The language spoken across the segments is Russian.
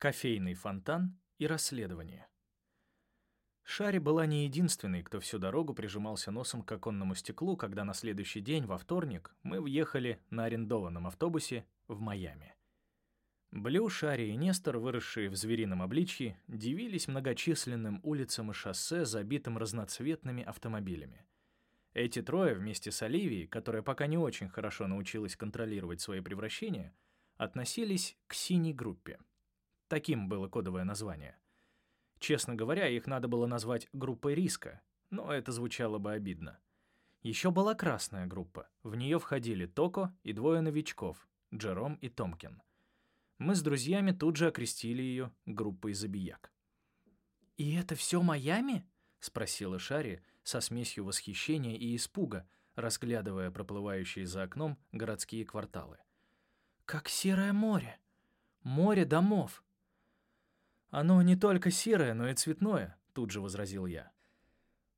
кофейный фонтан и расследование. Шари была не единственной, кто всю дорогу прижимался носом к оконному стеклу, когда на следующий день, во вторник, мы въехали на арендованном автобусе в Майами. Блю, Шари и Нестор, выросшие в зверином обличье, дивились многочисленным улицам и шоссе, забитым разноцветными автомобилями. Эти трое вместе с Оливией, которая пока не очень хорошо научилась контролировать свои превращения, относились к синей группе. Таким было кодовое название. Честно говоря, их надо было назвать группой риска, но это звучало бы обидно. Еще была красная группа. В нее входили Токо и двое новичков, Джером и Томкин. Мы с друзьями тут же окрестили ее группой забияк. «И это все Майами?» — спросила Шари со смесью восхищения и испуга, разглядывая проплывающие за окном городские кварталы. «Как серое море! Море домов!» «Оно не только серое, но и цветное», — тут же возразил я.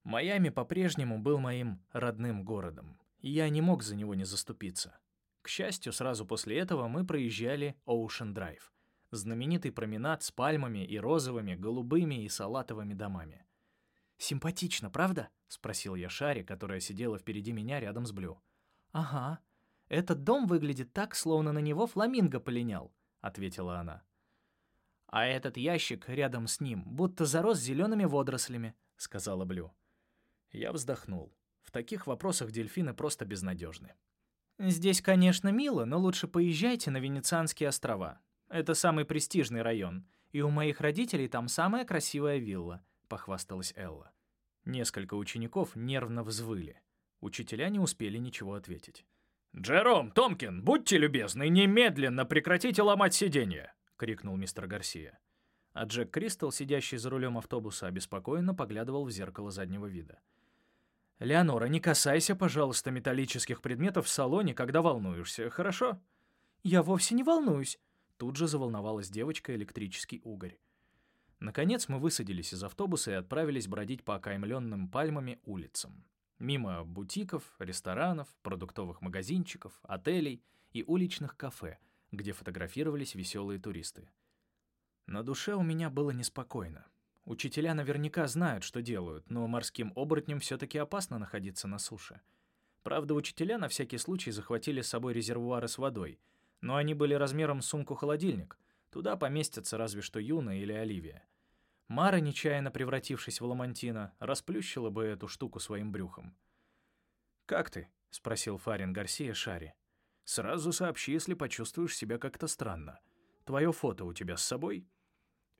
Майами по-прежнему был моим родным городом, и я не мог за него не заступиться. К счастью, сразу после этого мы проезжали Ocean Drive, знаменитый променад с пальмами и розовыми, голубыми и салатовыми домами. «Симпатично, правда?» — спросил я Шари, которая сидела впереди меня рядом с Блю. «Ага. Этот дом выглядит так, словно на него фламинго полинял», — ответила она. «А этот ящик рядом с ним будто зарос зелеными водорослями», — сказала Блю. Я вздохнул. В таких вопросах дельфины просто безнадежны. «Здесь, конечно, мило, но лучше поезжайте на Венецианские острова. Это самый престижный район, и у моих родителей там самая красивая вилла», — похвасталась Элла. Несколько учеников нервно взвыли. Учителя не успели ничего ответить. «Джером, Томкин, будьте любезны, немедленно прекратите ломать сиденье!» Крикнул мистер Гарсия. А Джек Кристал, сидящий за рулем автобуса, обеспокоенно поглядывал в зеркало заднего вида. «Леонора, не касайся, пожалуйста, металлических предметов в салоне, когда волнуешься, хорошо?» «Я вовсе не волнуюсь», — тут же заволновалась девочка электрический угорь. Наконец мы высадились из автобуса и отправились бродить по окаймленным пальмами улицам. Мимо бутиков, ресторанов, продуктовых магазинчиков, отелей и уличных кафе — где фотографировались веселые туристы. На душе у меня было неспокойно. Учителя наверняка знают, что делают, но морским оборотням все-таки опасно находиться на суше. Правда, учителя на всякий случай захватили с собой резервуары с водой, но они были размером сумку-холодильник. Туда поместятся разве что Юна или Оливия. Мара, нечаянно превратившись в ламантина, расплющила бы эту штуку своим брюхом. «Как ты?» — спросил Фарин Гарсия Шари. Сразу сообщи, если почувствуешь себя как-то странно. Твое фото у тебя с собой?»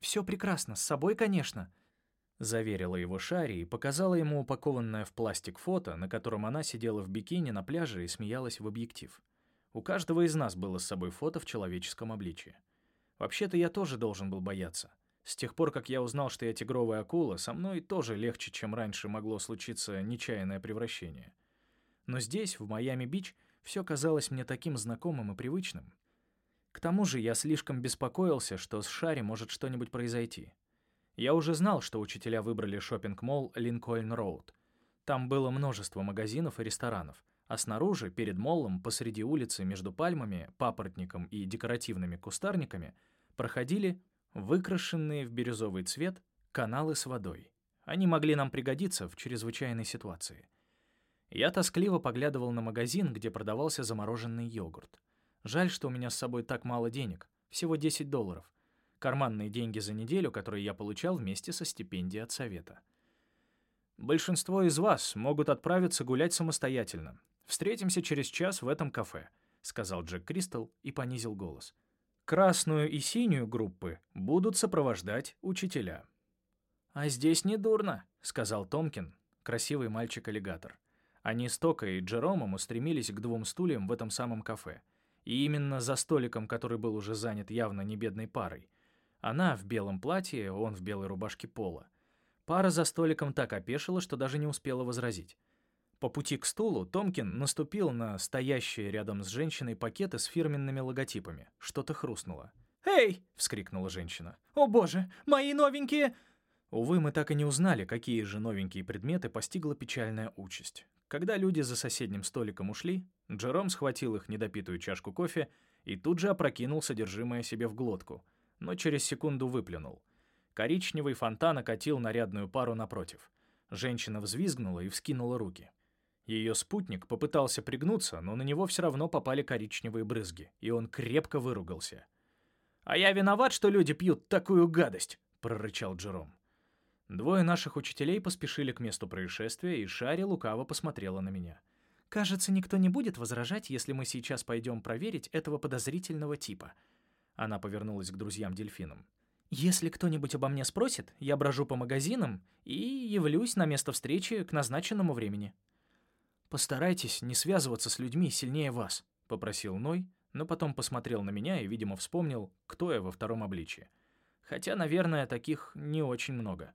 «Все прекрасно, с собой, конечно», — заверила его Шари и показала ему упакованное в пластик фото, на котором она сидела в бикини на пляже и смеялась в объектив. У каждого из нас было с собой фото в человеческом обличии. Вообще-то я тоже должен был бояться. С тех пор, как я узнал, что я тигровая акула, со мной тоже легче, чем раньше могло случиться нечаянное превращение. Но здесь, в Майами-Бич, все казалось мне таким знакомым и привычным. К тому же я слишком беспокоился, что с Шари может что-нибудь произойти. Я уже знал, что учителя выбрали шопинг-молл Линкольн-Роуд. Там было множество магазинов и ресторанов, а снаружи, перед моллом, посреди улицы между пальмами, папоротником и декоративными кустарниками проходили выкрашенные в бирюзовый цвет каналы с водой. Они могли нам пригодиться в чрезвычайной ситуации. Я тоскливо поглядывал на магазин, где продавался замороженный йогурт. Жаль, что у меня с собой так мало денег, всего 10 долларов. Карманные деньги за неделю, которые я получал вместе со стипендией от совета. Большинство из вас могут отправиться гулять самостоятельно. Встретимся через час в этом кафе, сказал Джек Кристал и понизил голос. Красную и синюю группы будут сопровождать учителя. А здесь не дурно, сказал Томкин, красивый мальчик-аллигатор. Они с Токой и Джеромом устремились к двум стульям в этом самом кафе. И именно за столиком, который был уже занят явно не бедной парой. Она в белом платье, он в белой рубашке пола. Пара за столиком так опешила, что даже не успела возразить. По пути к стулу Томкин наступил на стоящие рядом с женщиной пакеты с фирменными логотипами. Что-то хрустнуло. «Эй!» — вскрикнула женщина. «О боже, мои новенькие!» Увы, мы так и не узнали, какие же новенькие предметы постигла печальная участь. Когда люди за соседним столиком ушли, Джером схватил их недопитую чашку кофе и тут же опрокинул содержимое себе в глотку. но через секунду выплюнул. Коричневый фонтан окатил нарядную пару напротив. Женщина взвизгнула и вскинула руки. Ее спутник попытался пригнуться, но на него все равно попали коричневые брызги, и он крепко выругался. «А я виноват, что люди пьют такую гадость!» — прорычал Джером. Двое наших учителей поспешили к месту происшествия, и Шари лукаво посмотрела на меня. «Кажется, никто не будет возражать, если мы сейчас пойдем проверить этого подозрительного типа». Она повернулась к друзьям-дельфинам. «Если кто-нибудь обо мне спросит, я брожу по магазинам и явлюсь на место встречи к назначенному времени». «Постарайтесь не связываться с людьми сильнее вас», — попросил Ной, но потом посмотрел на меня и, видимо, вспомнил, кто я во втором обличье. Хотя, наверное, таких не очень много.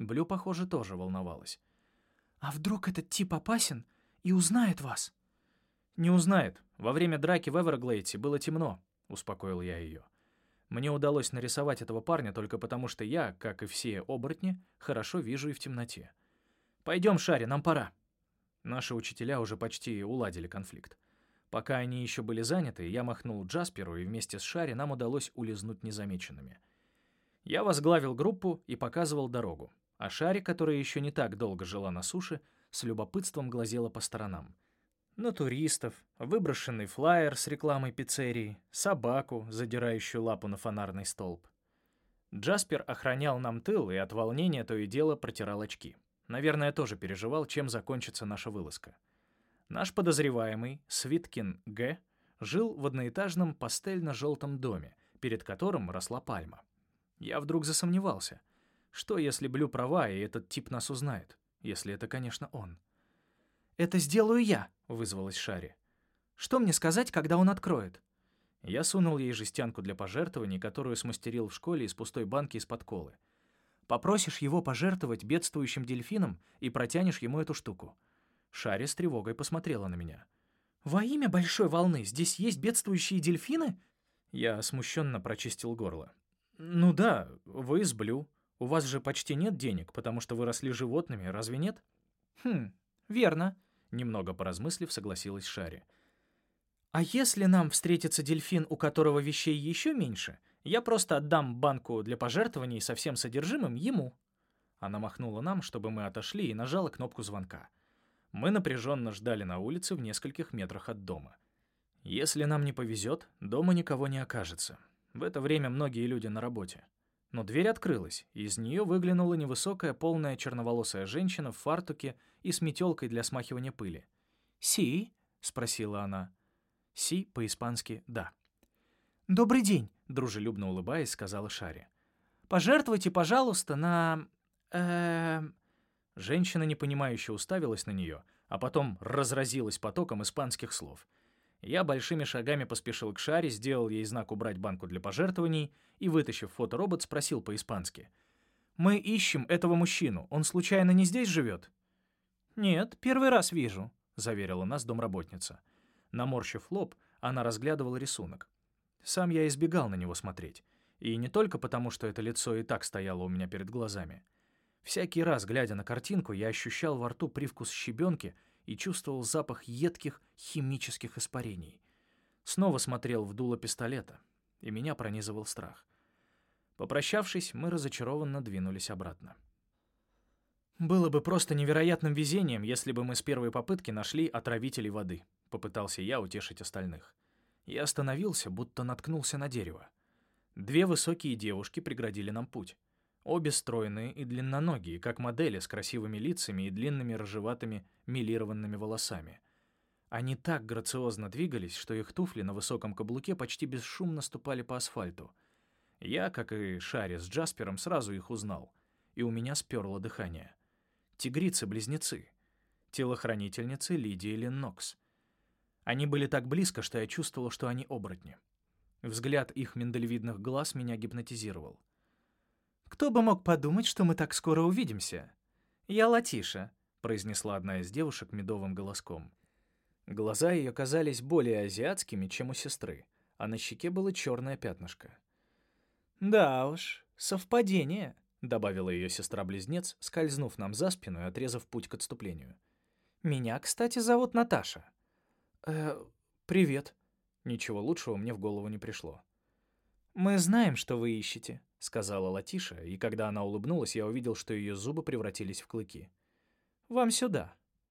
Блю, похоже, тоже волновалась. «А вдруг этот тип опасен и узнает вас?» «Не узнает. Во время драки в Эверглейте было темно», — успокоил я ее. Мне удалось нарисовать этого парня только потому, что я, как и все оборотни, хорошо вижу и в темноте. «Пойдем, Шари, нам пора». Наши учителя уже почти уладили конфликт. Пока они еще были заняты, я махнул Джасперу, и вместе с Шари нам удалось улизнуть незамеченными. Я возглавил группу и показывал дорогу, а Шари, которая еще не так долго жила на суше, с любопытством глазела по сторонам. На туристов, выброшенный флаер с рекламой пиццерии, собаку, задирающую лапу на фонарный столб. Джаспер охранял нам тыл и от волнения то и дело протирал очки. Наверное, тоже переживал, чем закончится наша вылазка. Наш подозреваемый, Свиткин Г., жил в одноэтажном пастельно-желтом доме, перед которым росла пальма. Я вдруг засомневался. Что, если Блю права, и этот тип нас узнает? Если это, конечно, он. «Это сделаю я», — вызвалась Шари. «Что мне сказать, когда он откроет?» Я сунул ей жестянку для пожертвований, которую смастерил в школе из пустой банки из-под колы. Попросишь его пожертвовать бедствующим дельфинам и протянешь ему эту штуку». Шари с тревогой посмотрела на меня. «Во имя большой волны здесь есть бедствующие дельфины?» Я смущенно прочистил горло. «Ну да, вы из Блю. У вас же почти нет денег, потому что вы росли животными, разве нет?» «Хм, верно», — немного поразмыслив, согласилась Шари. «А если нам встретится дельфин, у которого вещей еще меньше, я просто отдам банку для пожертвований со всем содержимым ему». Она махнула нам, чтобы мы отошли, и нажала кнопку звонка. Мы напряженно ждали на улице в нескольких метрах от дома. Если нам не повезет, дома никого не окажется. В это время многие люди на работе. Но дверь открылась, и из нее выглянула невысокая, полная черноволосая женщина в фартуке и с метелкой для смахивания пыли. «Си?» — спросила она. «Си» по-испански «да». «Добрый день дружелюбно улыбаясь, сказала Шари. «Пожертвуйте, пожалуйста, на... э Женщина непонимающе уставилась на нее, а потом разразилась потоком испанских слов. Я большими шагами поспешил к Шаре, сделал ей знак убрать банку для пожертвований и, вытащив фоторобот, спросил по-испански. «Мы ищем этого мужчину. Он случайно не здесь живет?» «Нет, первый раз вижу», — заверила нас домработница. Наморщив лоб, она разглядывала рисунок. Сам я избегал на него смотреть. И не только потому, что это лицо и так стояло у меня перед глазами. Всякий раз, глядя на картинку, я ощущал во рту привкус щебенки и чувствовал запах едких химических испарений. Снова смотрел в дуло пистолета, и меня пронизывал страх. Попрощавшись, мы разочарованно двинулись обратно. «Было бы просто невероятным везением, если бы мы с первой попытки нашли отравителей воды», — попытался я утешить остальных и остановился, будто наткнулся на дерево. Две высокие девушки преградили нам путь. Обе стройные и длинноногие, как модели с красивыми лицами и длинными рыжеватыми милированными волосами. Они так грациозно двигались, что их туфли на высоком каблуке почти бесшумно ступали по асфальту. Я, как и Шари с Джаспером, сразу их узнал, и у меня сперло дыхание. Тигрицы-близнецы. Телохранительницы Лидии Леннокс. Они были так близко, что я чувствовал, что они оборотни. Взгляд их миндалевидных глаз меня гипнотизировал. «Кто бы мог подумать, что мы так скоро увидимся? Я Латиша», — произнесла одна из девушек медовым голоском. Глаза ее казались более азиатскими, чем у сестры, а на щеке было черное пятнышко. «Да уж, совпадение», — добавила ее сестра-близнец, скользнув нам за спину и отрезав путь к отступлению. «Меня, кстати, зовут Наташа». «Э, привет». Ничего лучшего мне в голову не пришло. «Мы знаем, что вы ищете», — сказала Латиша, и когда она улыбнулась, я увидел, что ее зубы превратились в клыки. «Вам сюда».